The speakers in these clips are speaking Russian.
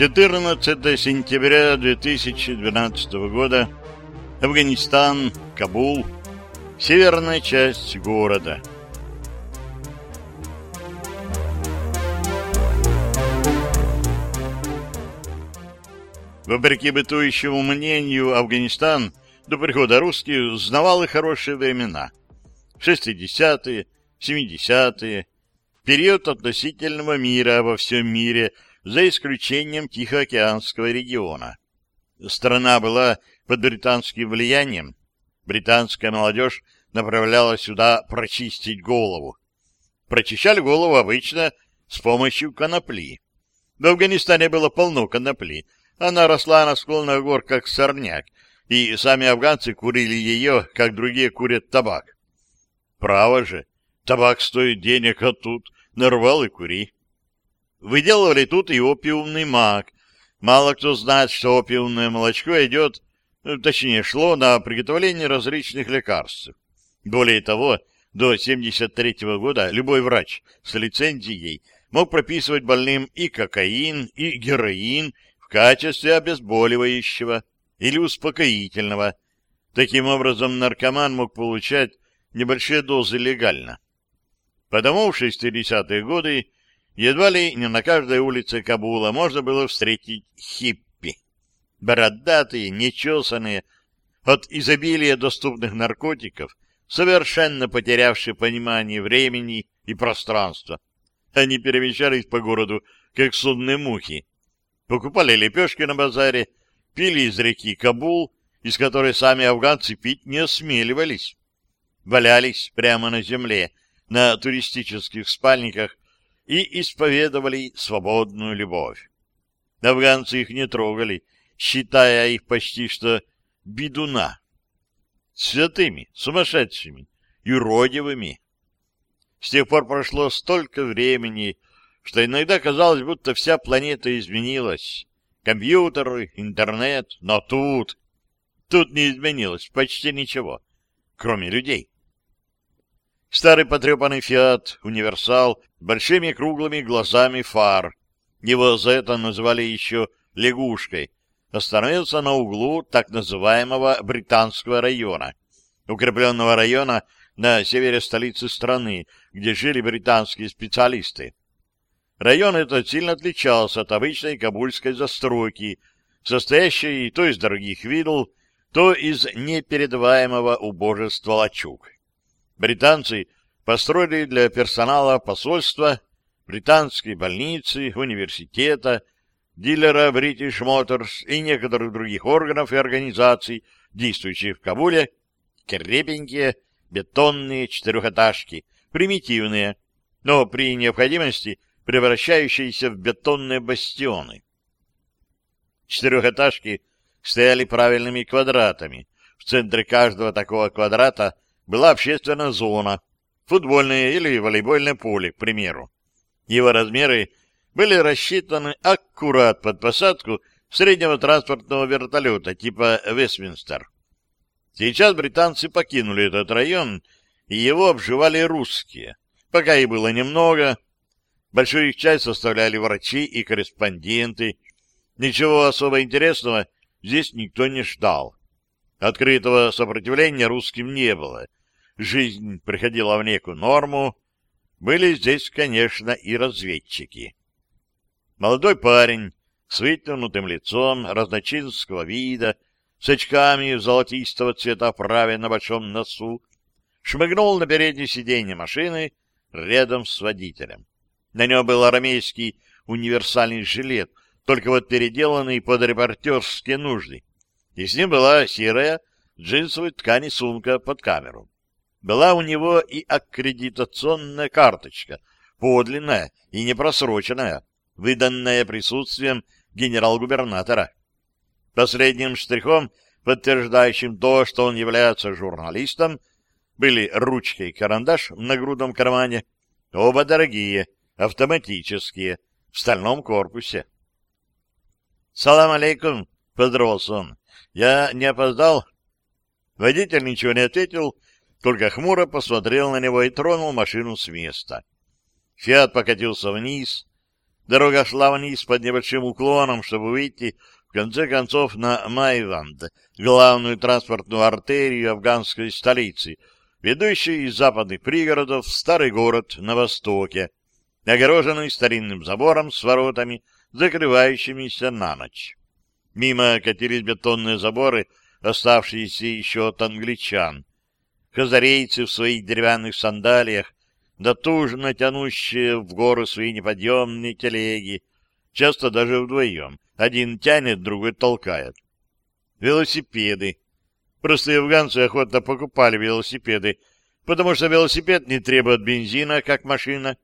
14 сентября 2012 года. Афганистан, Кабул, северная часть города. Вопреки бытующему мнению, Афганистан до прихода русских знавал и хорошие времена. 60-е, 70-е, период относительного мира во всем мире – за исключением Тихоокеанского региона. Страна была под британским влиянием. Британская молодежь направляла сюда прочистить голову. Прочищали голову обычно с помощью конопли. В Афганистане было полно конопли. Она росла на склонах гор, как сорняк, и сами афганцы курили ее, как другие курят табак. Право же, табак стоит денег, а тут нарвал и кури. Выделывали тут и опиумный мак. Мало кто знает, что опиумное молочко идет, ну, точнее, шло на приготовление различных лекарств. Более того, до 1973 года любой врач с лицензией мог прописывать больным и кокаин, и героин в качестве обезболивающего или успокоительного. Таким образом, наркоман мог получать небольшие дозы легально. Потому в 60-е годы Едва ли не на каждой улице Кабула можно было встретить хиппи. Бородатые, нечесанные, от изобилия доступных наркотиков, совершенно потерявшие понимание времени и пространства. Они перемещались по городу, как судные мухи. Покупали лепешки на базаре, пили из реки Кабул, из которой сами афганцы пить не осмеливались. Валялись прямо на земле, на туристических спальниках и исповедовали свободную любовь. Афганцы их не трогали, считая их почти что бедуна, святыми, сумасшедшими, юродивыми. С тех пор прошло столько времени, что иногда казалось, будто вся планета изменилась. Компьютеры, интернет, но тут... Тут не изменилось почти ничего, кроме людей. Старый потрепанный «Фиат», «Универсал» большими круглыми глазами фар. Его за это называли еще «лягушкой», остановился на углу так называемого Британского района, укрепленного района на севере столицы страны, где жили британские специалисты. Район этот сильно отличался от обычной кабульской застройки, состоящей то из дорогих видов, то из непередаваемого убожества лачуг. Британцы – построили для персонала посольства, британские больницы, университета, дилера British Motors и некоторых других органов и организаций, действующих в Кабуле, крепенькие бетонные четырехэтажки, примитивные, но при необходимости превращающиеся в бетонные бастионы. Четырехэтажки стояли правильными квадратами. В центре каждого такого квадрата была общественная зона, футбольное или волейбольное поле, к примеру. Его размеры были рассчитаны аккурат под посадку среднего транспортного вертолета типа «Вестминстер». Сейчас британцы покинули этот район, и его обживали русские. Пока и было немного. Большую их часть составляли врачи и корреспонденты. Ничего особо интересного здесь никто не ждал. Открытого сопротивления русским не было — жизнь приходила в некую норму, были здесь, конечно, и разведчики. Молодой парень с вытянутым лицом разночинского вида, с очками золотистого цвета праве на большом носу, шмыгнул на переднее сиденье машины рядом с водителем. На нем был армейский универсальный жилет, только вот переделанный под репортерские нужды, и с ним была серая джинсовая ткань и сумка под камеру была у него и аккредитационная карточка, подлинная и непросроченная, выданная присутствием генерал-губернатора. Последним штрихом, подтверждающим то, что он является журналистом, были ручка и карандаш на грудном кармане, оба дорогие, автоматические, в стальном корпусе. «Салам алейкум!» — поздоровался он. «Я не опоздал?» Водитель ничего не ответил, — только хмуро посмотрел на него и тронул машину с места. «Фиат» покатился вниз. Дорога шла вниз под небольшим уклоном, чтобы выйти, в конце концов, на Майванд, главную транспортную артерию афганской столицы, ведущую из западных пригородов в старый город на востоке, огороженный старинным забором с воротами, закрывающимися на ночь. Мимо катились бетонные заборы, оставшиеся еще от англичан хазарейцы в своих деревянных сандалиях, дотужно тянущие в гору свои неподъемные телеги, часто даже вдвоем. Один тянет, другой толкает. Велосипеды. Простые афганцы охотно покупали велосипеды, потому что велосипед не требует бензина, как машина,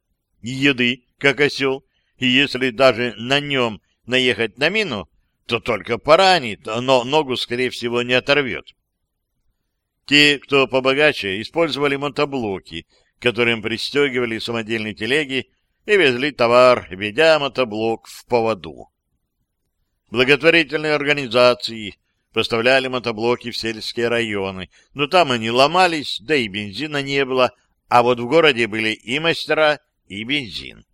и еды, как осел, и если даже на нем наехать на мину, то только поранит, но ногу, скорее всего, не оторвет. Те, кто побогаче, использовали мотоблоки, к которым пристегивали самодельные телеги и везли товар, ведя мотоблок в поводу. Благотворительные организации поставляли мотоблоки в сельские районы, но там они ломались, да и бензина не было, а вот в городе были и мастера, и бензин.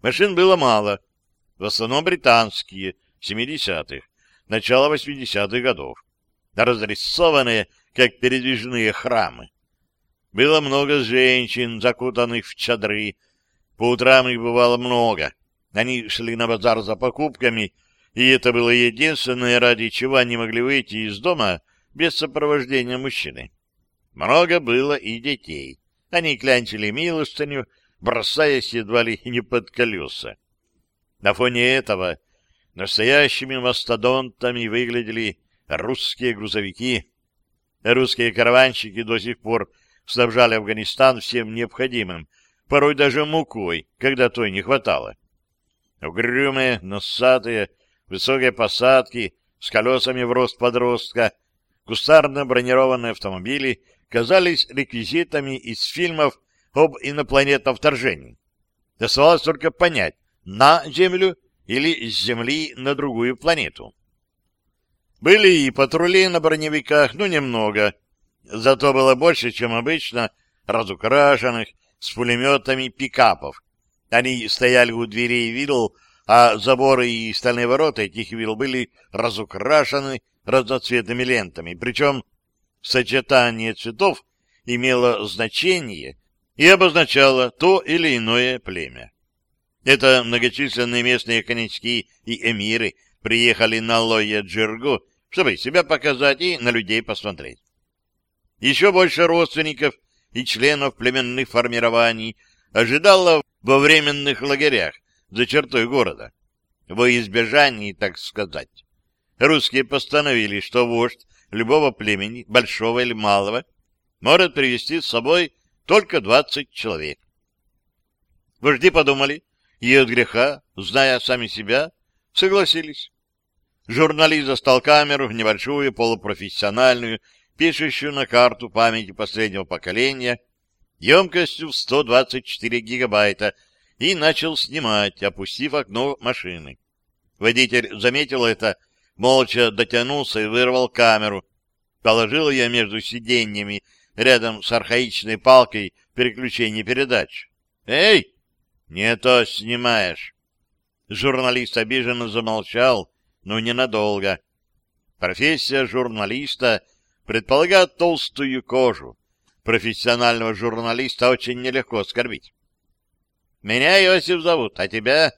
Машин было мало, в основном британские, 70-х, начало 80-х годов, разрисованные как передвижные храмы. Было много женщин, закутанных в чадры. По утрам их бывало много. Они шли на базар за покупками, и это было единственное, ради чего они могли выйти из дома без сопровождения мужчины. Много было и детей. Они клянчили милостыню, бросаясь едва ли не под колеса. На фоне этого настоящими мастодонтами выглядели русские грузовики, Русские караванщики до сих пор снабжали Афганистан всем необходимым, порой даже мукой, когда той не хватало. Угрюмые, носатые, высокие посадки с колесами в рост подростка, кустарно-бронированные автомобили казались реквизитами из фильмов об инопланетном вторжении. Доставалось только понять, на Землю или с Земли на другую планету. Были и патрули на броневиках, ну, немного. Зато было больше, чем обычно, разукрашенных, с пулеметами пикапов. Они стояли у дверей вилл, а заборы и стальные ворота этих вилл были разукрашены разноцветными лентами. Причем сочетание цветов имело значение и обозначало то или иное племя. Это многочисленные местные конячки и эмиры приехали на Лоя-Джиргу чтобы себя показать и на людей посмотреть. Еще больше родственников и членов племенных формирований ожидало во временных лагерях за чертой города, во избежании, так сказать. Русские постановили, что вождь любого племени, большого или малого, может привести с собой только 20 человек. Вожди подумали, и от греха, зная сами себя, согласились. Журналист достал камеру в небольшую полупрофессиональную, пишущую на карту памяти последнего поколения, емкостью в 124 гигабайта, и начал снимать, опустив окно машины. Водитель заметил это, молча дотянулся и вырвал камеру. Положил ее между сиденьями, рядом с архаичной палкой переключения передач. «Эй, не то снимаешь!» Журналист обиженно замолчал, но ненадолго. Профессия журналиста предполагает толстую кожу. Профессионального журналиста очень нелегко оскорбить. «Меня Иосиф зовут, а тебя?»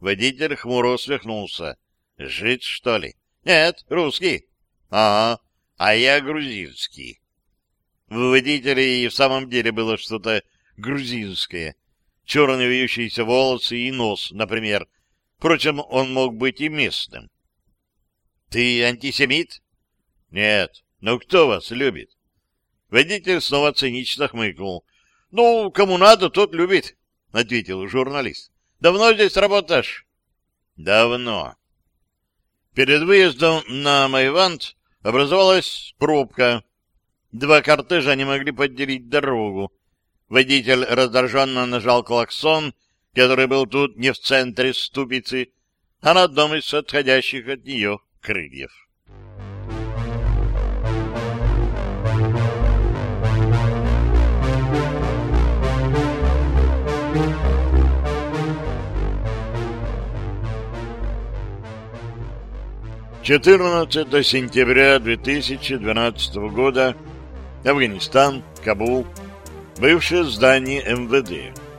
Водитель хмуро усмехнулся. Жить что ли?» «Нет, русский». «Ага, а я грузинский». В водителе и в самом деле было что-то грузинское. Черные вьющиеся волосы и нос, например, Впрочем, он мог быть и местным. — Ты антисемит? — Нет. Ну кто вас любит? Водитель снова цинично хмыкнул. — Ну, кому надо, тот любит, — ответил журналист. — Давно здесь работаешь? — Давно. Перед выездом на Майвант образовалась пробка. Два кортежа не могли поделить дорогу. Водитель раздраженно нажал клаксон — который был тут не в центре ступицы, а на одном из отходящих от нее крыльев. Четырнадцатое сентября 2012 года Афганистан, Кабул, бывшее здание МВД.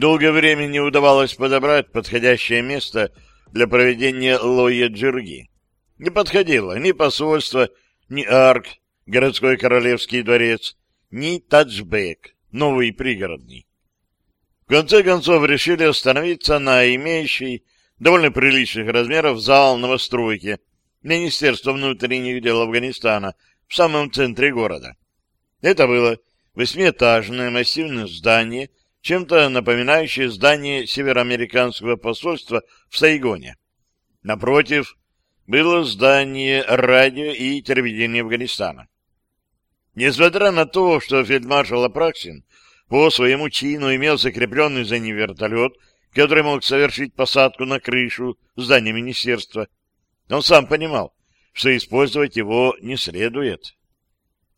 Долгое время не удавалось подобрать подходящее место для проведения Лоя Джирги. Не подходило ни посольство, ни Арк, городской королевский дворец, ни Таджбек, новый пригородный. В конце концов решили остановиться на имеющей довольно приличных размеров зал новостройки Министерства внутренних дел Афганистана в самом центре города. Это было восьмиэтажное массивное здание чем-то напоминающее здание североамериканского посольства в Сайгоне. Напротив было здание радио и телевидения Афганистана. Несмотря на то, что фельдмаршал Апраксин по своему чину имел закрепленный за ним вертолет, который мог совершить посадку на крышу здания министерства, он сам понимал, что использовать его не следует.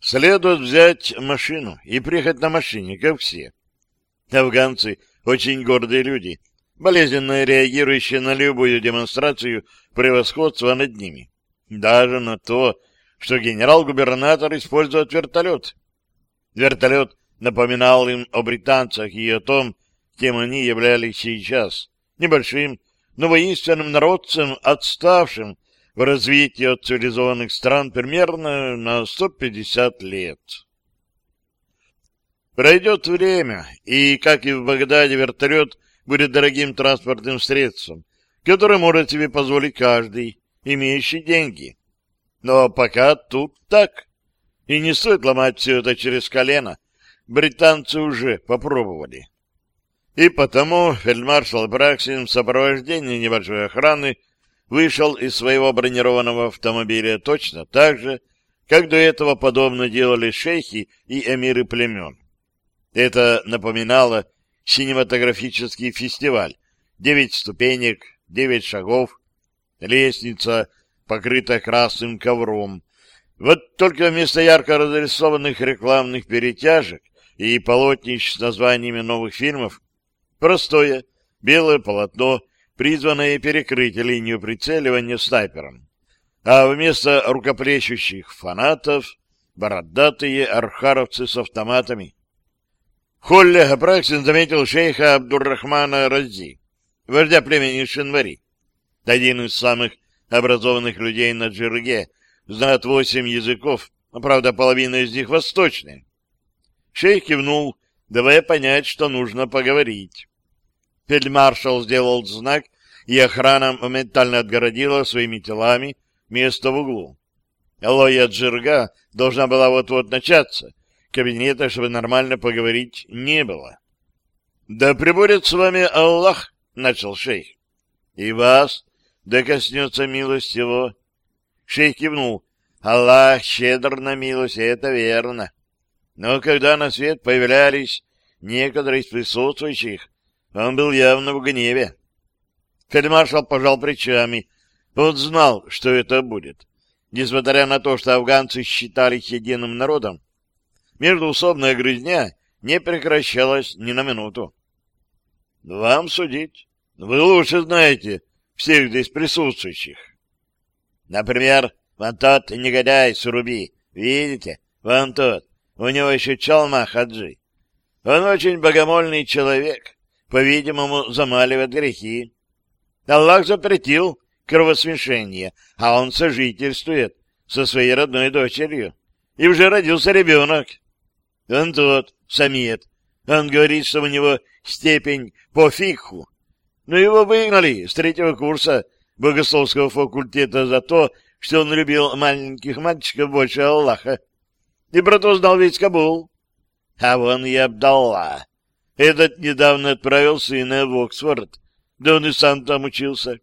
Следует взять машину и приехать на машине, как все. Афганцы очень гордые люди, болезненно реагирующие на любую демонстрацию превосходства над ними. Даже на то, что генерал-губернатор использует вертолет. Вертолет напоминал им о британцах и о том, кем они являлись сейчас. Небольшим, но воинственным народцем, отставшим в развитии от цивилизованных стран примерно на 150 лет. Пройдет время, и, как и в Багдаде, вертолет будет дорогим транспортным средством, которое может себе позволить каждый, имеющий деньги. Но пока тут так. И не стоит ломать все это через колено. Британцы уже попробовали. И потому фельдмаршал Браксин в сопровождении небольшой охраны вышел из своего бронированного автомобиля точно так же, как до этого подобно делали шейхи и эмиры племен. Это напоминало кинематографический фестиваль. Девять ступенек, девять шагов, лестница, покрытая красным ковром. Вот только вместо ярко разрисованных рекламных перетяжек и полотнищ с названиями новых фильмов простое белое полотно, призванное перекрыть линию прицеливания снайпером. А вместо рукоплещущих фанатов — бородатые архаровцы с автоматами — Холле Апраксин заметил шейха Абдуррахмана Рази, вождя племени Шинвари, один из самых образованных людей на Джирге, знает восемь языков, правда, половина из них восточные. Шейх кивнул, давая понять, что нужно поговорить. Фельдмаршал сделал знак, и охрана моментально отгородила своими телами место в углу. Алоя Джирга должна была вот-вот начаться — кабинета, чтобы нормально поговорить, не было. — Да прибудет с вами Аллах, — начал шейх. — И вас, да коснется милость его. Шейх кивнул. — Аллах щедр на милость, это верно. Но когда на свет появлялись некоторые из присутствующих, он был явно в гневе. Фельдмаршал пожал плечами. Он знал, что это будет. Несмотря на то, что афганцы считались единым народом, Междуусобная грызня не прекращалась ни на минуту. — Вам судить. Вы лучше знаете всех здесь присутствующих. — Например, вон тот негодяй Суруби. Видите? Вон тот. У него еще чалма хаджи. Он очень богомольный человек, по-видимому, замаливает грехи. Аллах запретил кровосмешение, а он сожительствует со своей родной дочерью. И уже родился ребенок. Он тот, самиет. Он говорит, что у него степень по фикху. Но его выгнали с третьего курса богословского факультета за то, что он любил маленьких мальчиков больше Аллаха. И про то знал весь Кабул. А вон и Абдалла. Этот недавно отправил сына в Оксфорд, да он и сам там учился.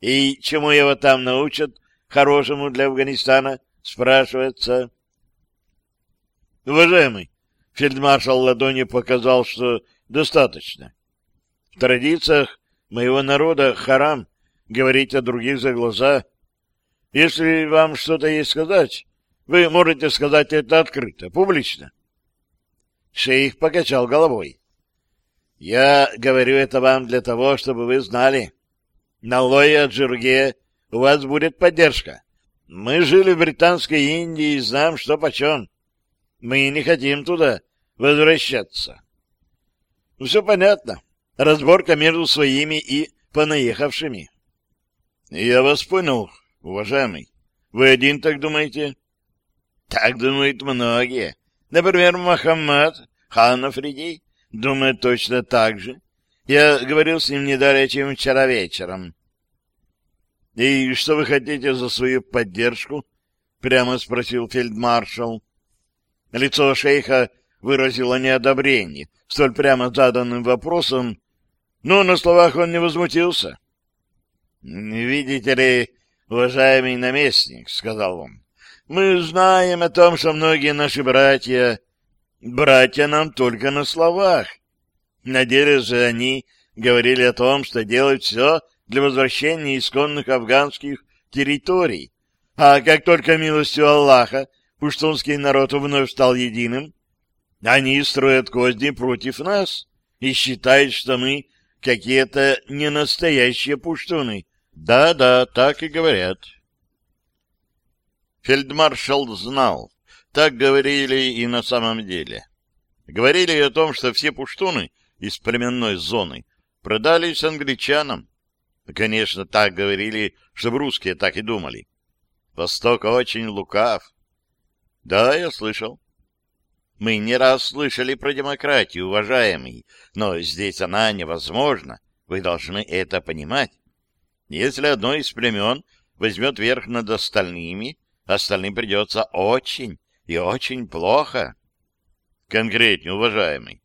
И чему его там научат, хорошему для Афганистана, спрашивается. Уважаемый, фельдмаршал ладони показал, что достаточно. В традициях моего народа харам говорить о других за глаза. Если вам что-то есть сказать, вы можете сказать это открыто, публично. Шейх покачал головой. Я говорю это вам для того, чтобы вы знали. На Лое Джурге у вас будет поддержка. Мы жили в Британской Индии и знаем, что почем. Мы не хотим туда возвращаться. Все понятно. Разборка между своими и понаехавшими. Я вас понял, уважаемый. Вы один так думаете? Так думают многие. Например, Махаммад, хан Африди, думает точно так же. Я говорил с ним не далее, чем вчера вечером. — И что вы хотите за свою поддержку? — прямо спросил фельдмаршал. Лицо шейха выразило неодобрение столь прямо заданным вопросом, но на словах он не возмутился. — Видите ли, уважаемый наместник, — сказал он, — мы знаем о том, что многие наши братья... Братья нам только на словах. На деле же они говорили о том, что делают все для возвращения исконных афганских территорий. А как только милостью Аллаха пуштунский народ вновь стал единым, они строят козни против нас и считают, что мы какие-то ненастоящие пуштуны. Да-да, так и говорят. Фельдмаршал знал, так говорили и на самом деле. Говорили о том, что все пуштуны из племенной зоны продались англичанам. Конечно, так говорили, чтобы русские так и думали. Восток очень лукав. Да, я слышал. Мы не раз слышали про демократию, уважаемый, но здесь она невозможна. Вы должны это понимать. Если одно из племен возьмет верх над остальными, остальным придется очень и очень плохо. Конкретнее, уважаемый.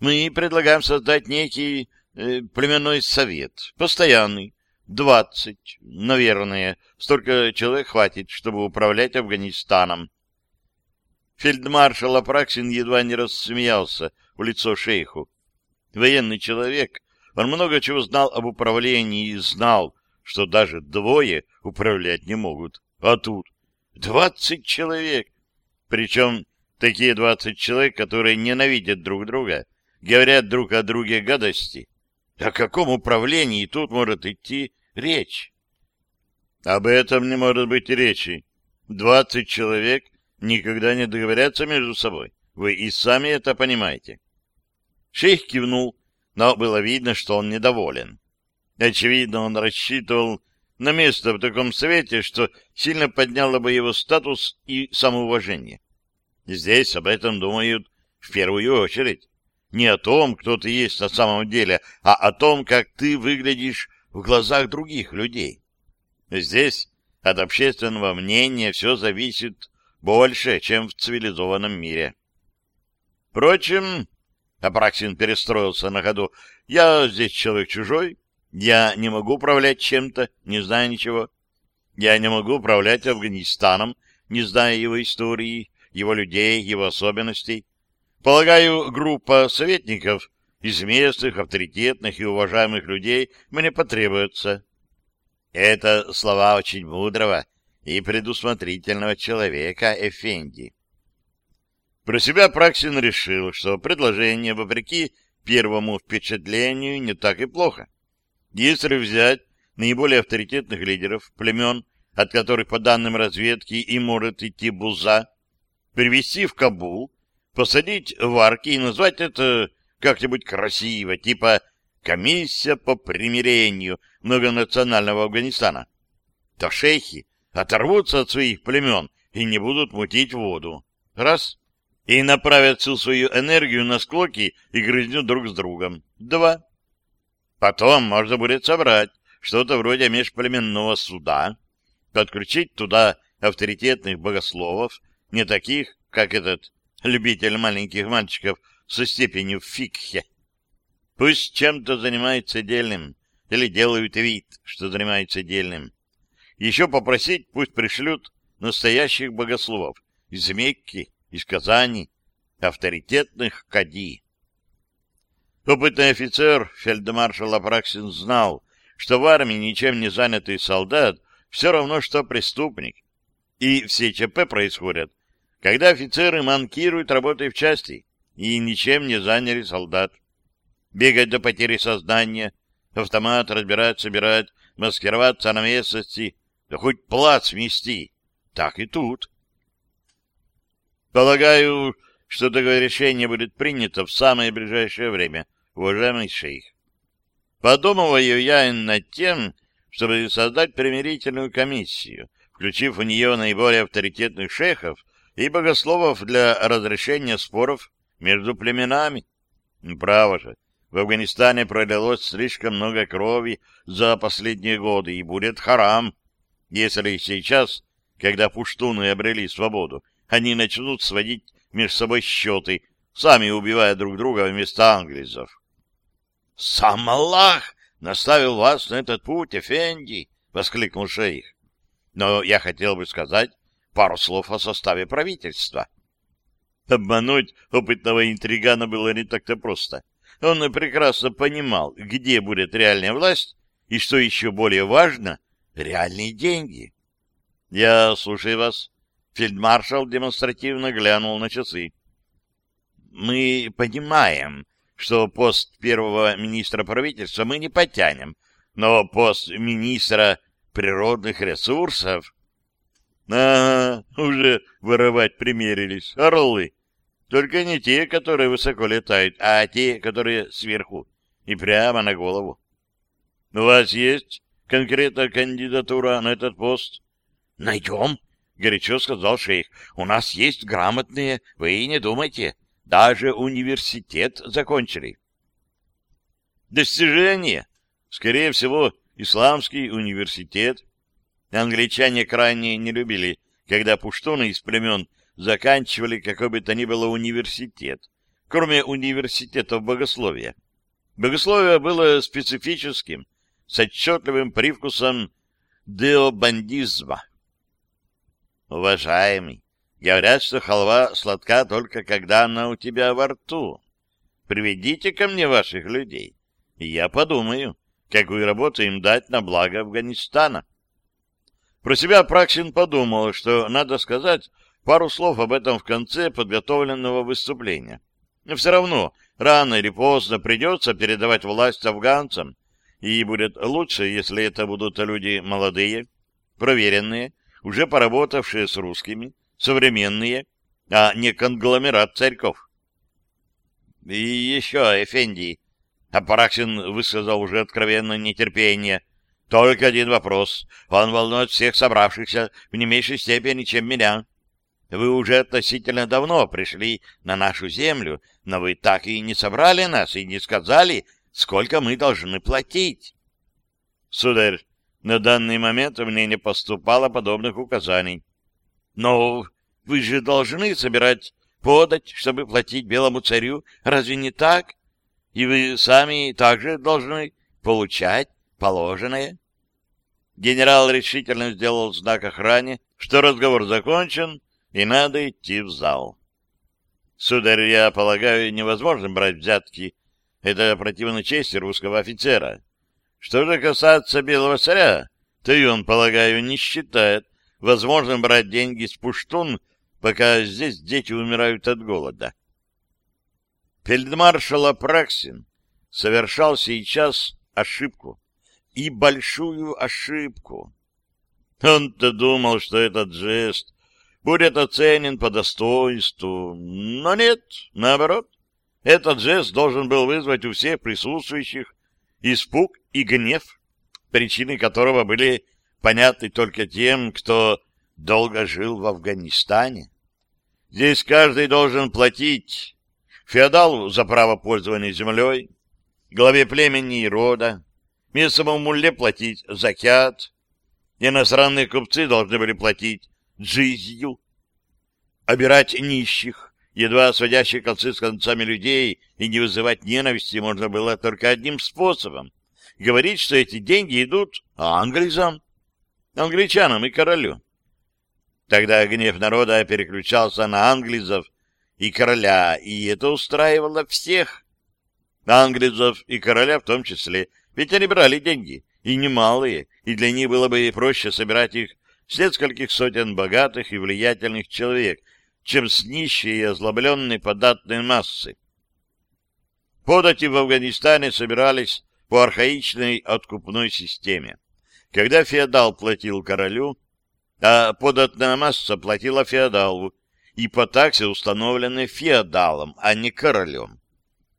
Мы предлагаем создать некий э, племенной совет, постоянный, Двадцать, наверное. Столько человек хватит, чтобы управлять Афганистаном. Фельдмаршал Апраксин едва не рассмеялся в лицо шейху. Военный человек, он много чего знал об управлении и знал, что даже двое управлять не могут. А тут двадцать человек. Причем такие двадцать человек, которые ненавидят друг друга, говорят друг о друге гадости. О каком управлении тут может идти речь? Об этом не может быть речи. Двадцать человек никогда не договорятся между собой. Вы и сами это понимаете. Шейх кивнул, но было видно, что он недоволен. Очевидно, он рассчитывал на место в таком совете, что сильно подняло бы его статус и самоуважение. Здесь об этом думают в первую очередь. Не о том, кто ты есть на самом деле, а о том, как ты выглядишь в глазах других людей. Здесь от общественного мнения все зависит больше, чем в цивилизованном мире. Впрочем, Апраксин перестроился на ходу, я здесь человек чужой, я не могу управлять чем-то, не зная ничего. Я не могу управлять Афганистаном, не зная его истории, его людей, его особенностей. Полагаю, группа советников из местных, авторитетных и уважаемых людей мне потребуется. Это слова очень мудрого и предусмотрительного человека Эфенди. Про себя Праксин решил, что предложение, вопреки первому впечатлению, не так и плохо. Если взять наиболее авторитетных лидеров племен, от которых, по данным разведки, и может идти Буза, привести в Кабул, посадить в арки и назвать это как-нибудь красиво, типа «Комиссия по примирению многонационального Афганистана», то шейхи оторвутся от своих племен и не будут мутить воду. Раз. И направят всю свою энергию на склоки и грызню друг с другом. Два. Потом можно будет собрать что-то вроде межплеменного суда, подключить туда авторитетных богословов, не таких, как этот любитель маленьких мальчиков со степенью в фикхе. Пусть чем-то занимается дельным, или делают вид, что занимается дельным. Еще попросить, пусть пришлют настоящих богословов из Мекки, из Казани, авторитетных кади. Опытный офицер фельдмаршал Апраксин знал, что в армии ничем не занятый солдат все равно, что преступник. И все ЧП происходят, когда офицеры манкируют работой в части и ничем не заняли солдат. Бегать до потери сознания, автомат разбирать, собирать, маскироваться на местности, да хоть плац мести. Так и тут. Полагаю, что такое решение будет принято в самое ближайшее время, уважаемый шейх. Подумываю я и над тем, чтобы создать примирительную комиссию, включив в нее наиболее авторитетных шейхов и богословов для разрешения споров между племенами. Ну, право же, в Афганистане пролилось слишком много крови за последние годы, и будет харам, если сейчас, когда пуштуны обрели свободу, они начнут сводить между собой счеты, сами убивая друг друга вместо англизов. — Сам Аллах наставил вас на этот путь, Эфенди! — воскликнул шейх. — Но я хотел бы сказать пару слов о составе правительства. — Обмануть опытного интригана было не так-то просто. Он прекрасно понимал, где будет реальная власть и, что еще более важно, реальные деньги. — Я слушаю вас. Фельдмаршал демонстративно глянул на часы. — Мы понимаем, что пост первого министра правительства мы не потянем, но пост министра природных ресурсов... — Ага, уже воровать примерились, орлы. Только не те, которые высоко летают, а те, которые сверху и прямо на голову. У вас есть конкретная кандидатура на этот пост? Найдем, горячо сказал шейх. У нас есть грамотные, вы и не думайте. Даже университет закончили. Достижение. Скорее всего, исламский университет. Англичане крайне не любили, когда пуштуны из племен заканчивали какой бы то ни было университет, кроме университета богословия. Богословие было специфическим, с отчетливым привкусом деобандизма. Уважаемый, говорят, что халва сладка только когда она у тебя во рту. Приведите ко мне ваших людей, и я подумаю, какую работу им дать на благо Афганистана. Про себя Праксин подумал, что, надо сказать, Пару слов об этом в конце подготовленного выступления. Но все равно, рано или поздно придется передавать власть афганцам, и будет лучше, если это будут люди молодые, проверенные, уже поработавшие с русскими, современные, а не конгломерат царьков. И еще, Эфенди, Апараксин высказал уже откровенно нетерпение. Только один вопрос. Он волнует всех собравшихся в не меньшей степени, чем меня. Вы уже относительно давно пришли на нашу землю, но вы так и не собрали нас и не сказали, сколько мы должны платить. Сударь, на данный момент мне не поступало подобных указаний. Но вы же должны собирать подать, чтобы платить белому царю, разве не так? И вы сами также должны получать положенное. Генерал решительно сделал знак охране, что разговор закончен, и надо идти в зал. Сударь, я полагаю, невозможно брать взятки. Это противно чести русского офицера. Что же касается белого царя, то и он, полагаю, не считает возможным брать деньги с пуштун, пока здесь дети умирают от голода. Фельдмаршал Апраксин совершал сейчас ошибку. И большую ошибку. Он-то думал, что этот жест будет оценен по достоинству. Но нет, наоборот, этот жест должен был вызвать у всех присутствующих испуг и гнев, причины которого были понятны только тем, кто долго жил в Афганистане. Здесь каждый должен платить феодалу за право пользования землей, главе племени и рода, местному мулле платить закят, иностранные купцы должны были платить жизнью, обирать нищих, едва сводящих концы с концами людей, и не вызывать ненависти можно было только одним способом — говорить, что эти деньги идут англизам, англичанам и королю. Тогда гнев народа переключался на англизов и короля, и это устраивало всех. Англизов и короля в том числе, ведь они брали деньги, и немалые, и для них было бы проще собирать их с нескольких сотен богатых и влиятельных человек, чем с нищей и озлобленной податной массы. Подати в Афганистане собирались по архаичной откупной системе, когда феодал платил королю, а податная масса платила феодалу, и по таксе установлены феодалом, а не королем.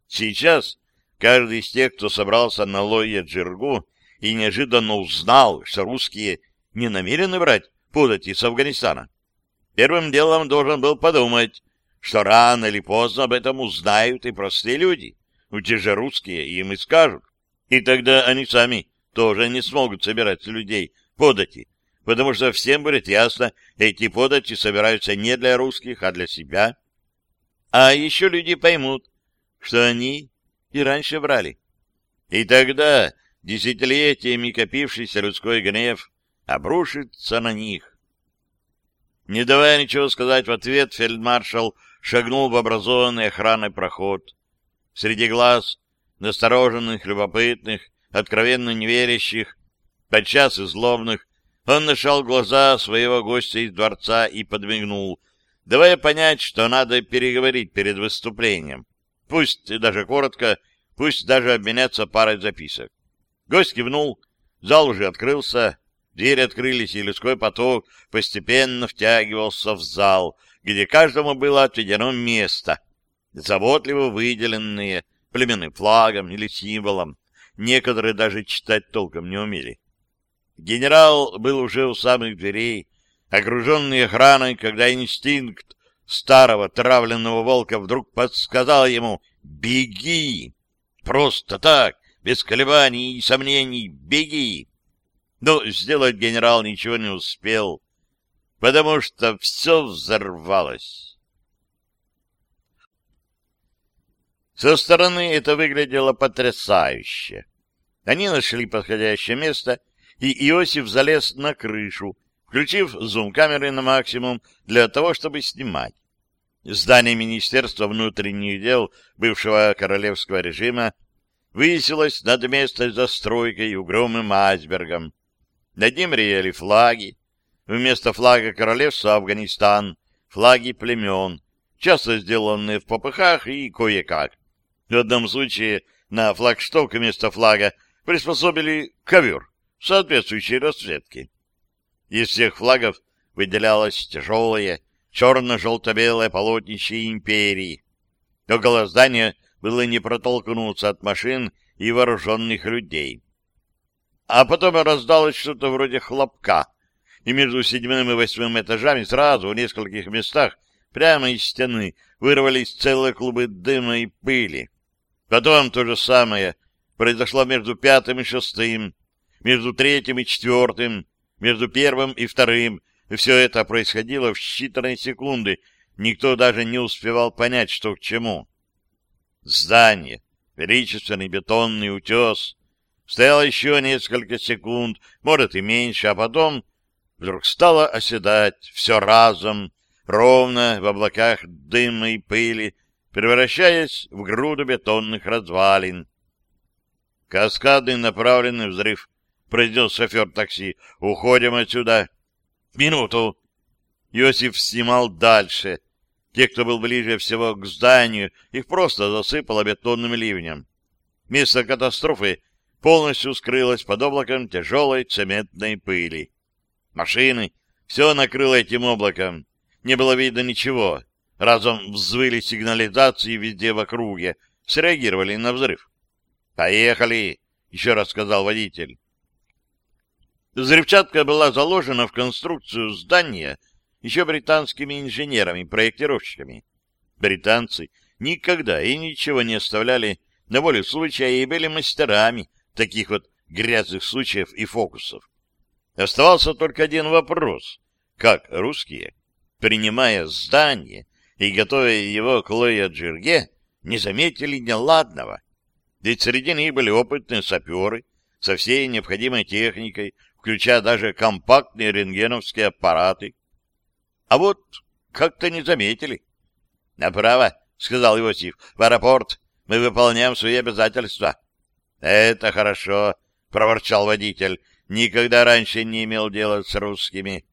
Сейчас каждый из тех, кто собрался на Лойе Джиргу и неожиданно узнал, что русские не намерены брать подати с Афганистана, первым делом должен был подумать, что рано или поздно об этом узнают и простые люди, у те же русские им и скажут. И тогда они сами тоже не смогут собирать с людей подати, потому что всем будет ясно, эти подати собираются не для русских, а для себя. А еще люди поймут, что они и раньше брали. И тогда десятилетиями копившийся людской гнев обрушится на них. Не давая ничего сказать в ответ, фельдмаршал шагнул в образованный охраной проход. Среди глаз, настороженных, любопытных, откровенно неверящих, подчас и злобных, он нашел глаза своего гостя из дворца и подмигнул, давая понять, что надо переговорить перед выступлением. Пусть даже коротко, пусть даже обменяться парой записок. Гость кивнул, зал уже открылся, Двери открылись, и людской поток постепенно втягивался в зал, где каждому было отведено место, заботливо выделенные племенным флагом или символом. Некоторые даже читать толком не умели. Генерал был уже у самых дверей, окруженный охраной, когда инстинкт старого травленного волка вдруг подсказал ему «Беги!» Просто так, без колебаний и сомнений, беги! Но сделать генерал ничего не успел, потому что все взорвалось. Со стороны это выглядело потрясающе. Они нашли подходящее место, и Иосиф залез на крышу, включив зум-камеры на максимум для того, чтобы снимать. Здание Министерства внутренних дел бывшего королевского режима высилось над местной застройкой угромым айсбергом. Над ним реяли флаги. Вместо флага королевства Афганистан, флаги племен, часто сделанные в попыхах и кое-как. В одном случае на флагшток вместо флага приспособили ковер соответствующей расцветки. Из всех флагов выделялось тяжелое черно-желто-белое полотнище империи. Около здания было не протолкнуться от машин и вооруженных людей. А потом раздалось что-то вроде хлопка, и между седьмым и восьмым этажами сразу в нескольких местах прямо из стены вырвались целые клубы дыма и пыли. Потом то же самое произошло между пятым и шестым, между третьим и четвертым, между первым и вторым, и все это происходило в считанные секунды. Никто даже не успевал понять, что к чему. Здание, величественный бетонный утес — Стояла еще несколько секунд, может и меньше, а потом вдруг стала оседать все разом, ровно в облаках дыма и пыли, превращаясь в груду бетонных развалин. «Каскадный направленный взрыв», — произнес шофер такси. «Уходим отсюда». «Минуту». Иосиф снимал дальше. Те, кто был ближе всего к зданию, их просто засыпало бетонным ливнем. Место катастрофы полностью скрылась под облаком тяжелой цементной пыли. Машины все накрыло этим облаком. Не было видно ничего. Разом взвыли сигнализации везде в округе. Среагировали на взрыв. «Поехали!» — еще раз сказал водитель. Взрывчатка была заложена в конструкцию здания еще британскими инженерами-проектировщиками. Британцы никогда и ничего не оставляли на волю случая и были мастерами таких вот грязных случаев и фокусов. Оставался только один вопрос. Как русские, принимая здание и готовя его к Лоя-Джирге, не заметили неладного? Ведь среди них были опытные саперы со всей необходимой техникой, включая даже компактные рентгеновские аппараты. А вот как-то не заметили. «Направо», — сказал Иосиф, — «в аэропорт. Мы выполняем свои обязательства». «Это хорошо», — проворчал водитель. «Никогда раньше не имел дела с русскими».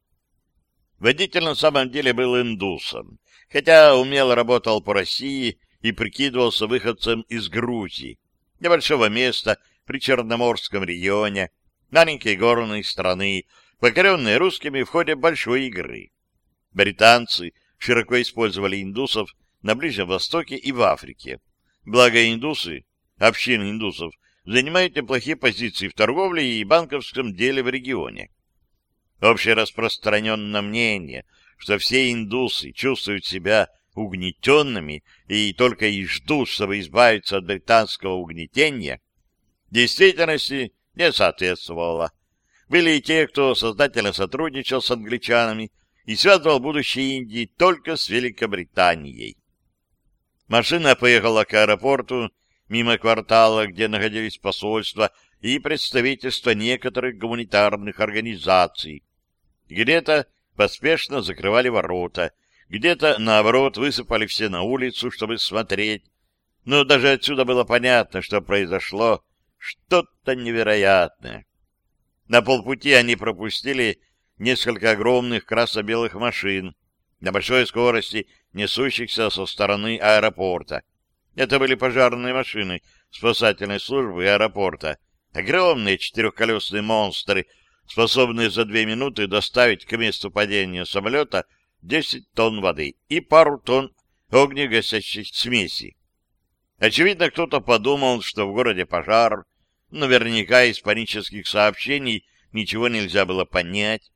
Водитель на самом деле был индусом, хотя умело работал по России и прикидывался выходцем из Грузии, небольшого места при Черноморском регионе, маленькой горной страны, покоренной русскими в ходе большой игры. Британцы широко использовали индусов на Ближнем Востоке и в Африке. Благо индусы, общины индусов, занимает неплохие позиции в торговле и банковском деле в регионе. Общераспространенно мнение, что все индусы чувствуют себя угнетенными и только и ждут, чтобы избавиться от британского угнетения, в действительности не соответствовало. Были и те, кто создательно сотрудничал с англичанами и связывал будущее Индии только с Великобританией. Машина поехала к аэропорту, мимо квартала, где находились посольства и представительства некоторых гуманитарных организаций. Где-то поспешно закрывали ворота, где-то, наоборот, высыпали все на улицу, чтобы смотреть. Но даже отсюда было понятно, что произошло что-то невероятное. На полпути они пропустили несколько огромных красно-белых машин на большой скорости, несущихся со стороны аэропорта. Это были пожарные машины спасательной службы и аэропорта. Огромные четырехколесные монстры, способные за две минуты доставить к месту падения самолета 10 тонн воды и пару тонн огнегасящей смеси. Очевидно, кто-то подумал, что в городе пожар. Наверняка из панических сообщений ничего нельзя было понять.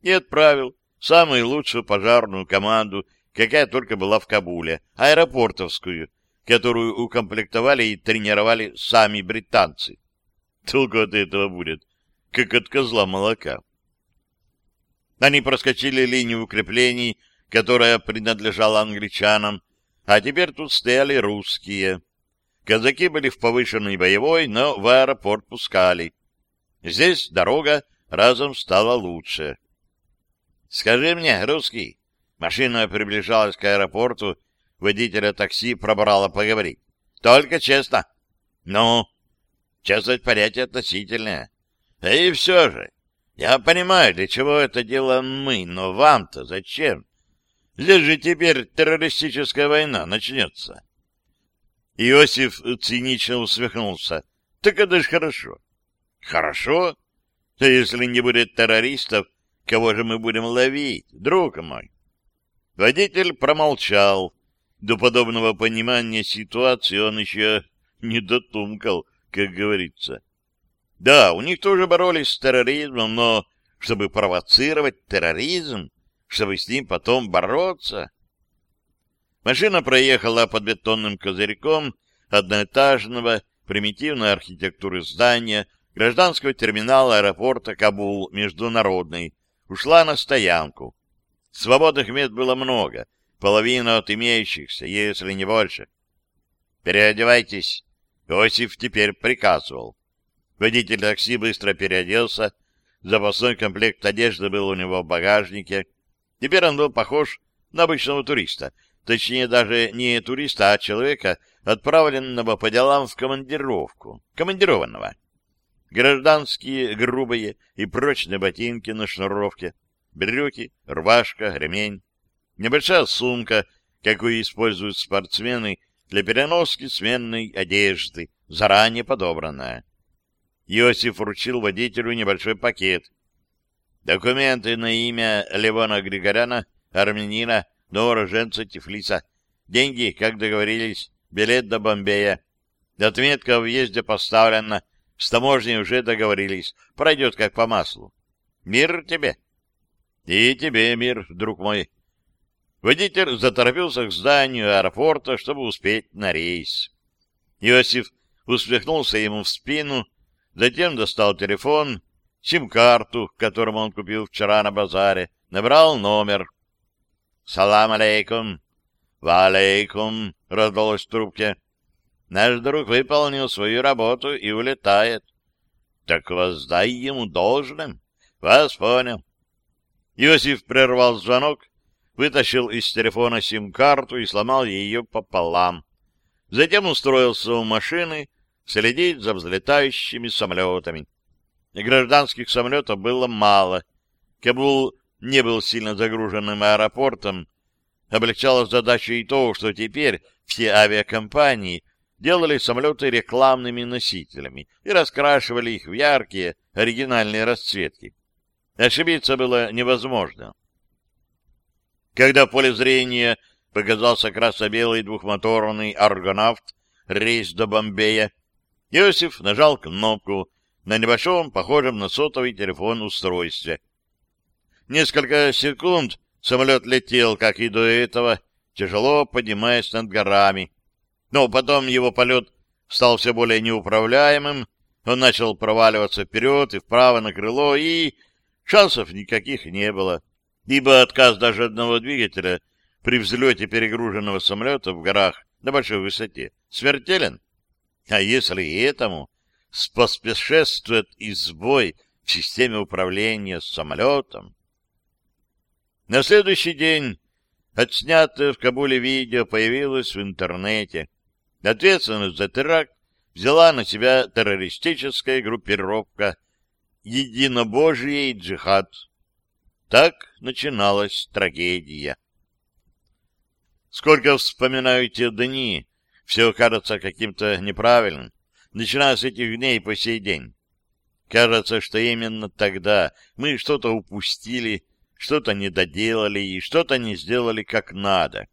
И отправил самую лучшую пожарную команду, какая только была в Кабуле, аэропортовскую — которую укомплектовали и тренировали сами британцы. Только от этого будет, как от козла молока. Они проскочили линию укреплений, которая принадлежала англичанам, а теперь тут стояли русские. Казаки были в повышенной боевой, но в аэропорт пускали. Здесь дорога разом стала лучше. — Скажи мне, русский, машина приближалась к аэропорту, — водителя такси пробрало поговорить. Только честно. Ну, честность понятие относительное. И все же, я понимаю, для чего это делаем мы, но вам-то зачем? Здесь же теперь террористическая война начнется. Иосиф цинично усмехнулся. Так это же хорошо. Хорошо? а если не будет террористов, кого же мы будем ловить, друг мой? Водитель промолчал. До подобного понимания ситуации он еще не дотумкал, как говорится. Да, у них тоже боролись с терроризмом, но чтобы провоцировать терроризм, чтобы с ним потом бороться... Машина проехала под бетонным козырьком одноэтажного примитивной архитектуры здания гражданского терминала аэропорта Кабул Международный, ушла на стоянку. Свободных мест было много — половину от имеющихся, если не больше. «Переодевайтесь!» — Иосиф теперь приказывал. Водитель такси быстро переоделся, запасной комплект одежды был у него в багажнике. Теперь он был похож на обычного туриста, точнее даже не туриста, а человека, отправленного по делам в командировку, командированного. Гражданские грубые и прочные ботинки на шнуровке, брюки, рвашка, ремень небольшая сумка, какую используют спортсмены для переноски сменной одежды, заранее подобранная. Иосиф вручил водителю небольшой пакет. Документы на имя Левона Григоряна, армянина, но Тифлиса. Деньги, как договорились, билет до Бомбея. Отметка о въезде поставлена. С таможней уже договорились. Пройдет как по маслу. Мир тебе. И тебе мир, друг мой. Водитель заторопился к зданию аэропорта, чтобы успеть на рейс. Иосиф усмехнулся ему в спину, затем достал телефон, сим-карту, которую он купил вчера на базаре, набрал номер. «Салам алейкум!» «Ва алейкум!» — раздалось в трубке. «Наш друг выполнил свою работу и улетает». «Так воздай ему должным!» «Вас понял!» Иосиф прервал звонок, вытащил из телефона сим-карту и сломал ее пополам. Затем устроился у машины следить за взлетающими самолетами. Гражданских самолетов было мало. Кабул не был сильно загруженным аэропортом. Облегчало задачу и то, что теперь все авиакомпании делали самолеты рекламными носителями и раскрашивали их в яркие оригинальные расцветки. Ошибиться было невозможно. Когда в поле зрения показался красно-белый двухмоторный аргонавт, рейс до Бомбея, Иосиф нажал кнопку на небольшом, похожем на сотовый телефон устройстве. Несколько секунд самолет летел, как и до этого, тяжело поднимаясь над горами. Но потом его полет стал все более неуправляемым, он начал проваливаться вперед и вправо на крыло, и шансов никаких не было ибо отказ даже одного двигателя при взлете перегруженного самолета в горах на большой высоте смертелен. А если и этому спаспешествует и сбой в системе управления самолетом? На следующий день отснятое в Кабуле видео появилось в интернете. Ответственность за теракт взяла на себя террористическая группировка «Единобожие джихад», так начиналась трагедия. Сколько вспоминаю те дни, все кажется каким-то неправильным, начиная с этих дней по сей день. Кажется, что именно тогда мы что-то упустили, что-то не доделали и что-то не сделали как надо.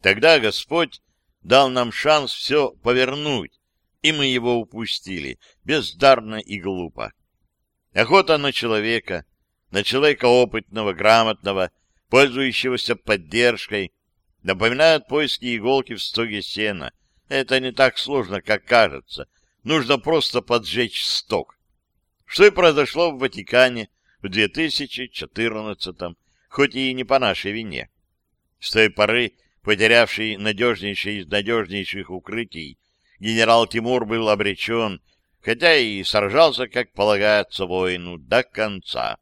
Тогда Господь дал нам шанс все повернуть, и мы его упустили, бездарно и глупо. Охота на человека, на человека опытного, грамотного, пользующегося поддержкой, напоминают поиски иголки в стоге сена. Это не так сложно, как кажется. Нужно просто поджечь сток. Что и произошло в Ватикане в 2014 хоть и не по нашей вине. С той поры, потерявший надежнейшее из надежнейших укрытий, генерал Тимур был обречен, хотя и сражался, как полагается, воину до конца.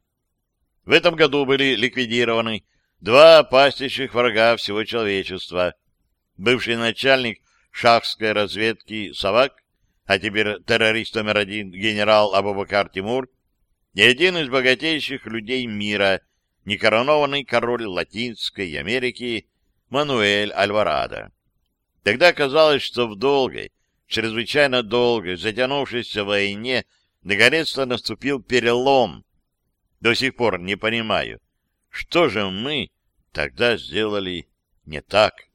В этом году были ликвидированы два опаснейших врага всего человечества. Бывший начальник шахской разведки Савак, а теперь террорист номер один генерал Абубакар Тимур, и один из богатейших людей мира, некоронованный король Латинской Америки Мануэль Альварадо. Тогда казалось, что в долгой, чрезвычайно долгой, затянувшейся войне наконец-то наступил перелом, до сих пор не понимаю, что же мы тогда сделали не так.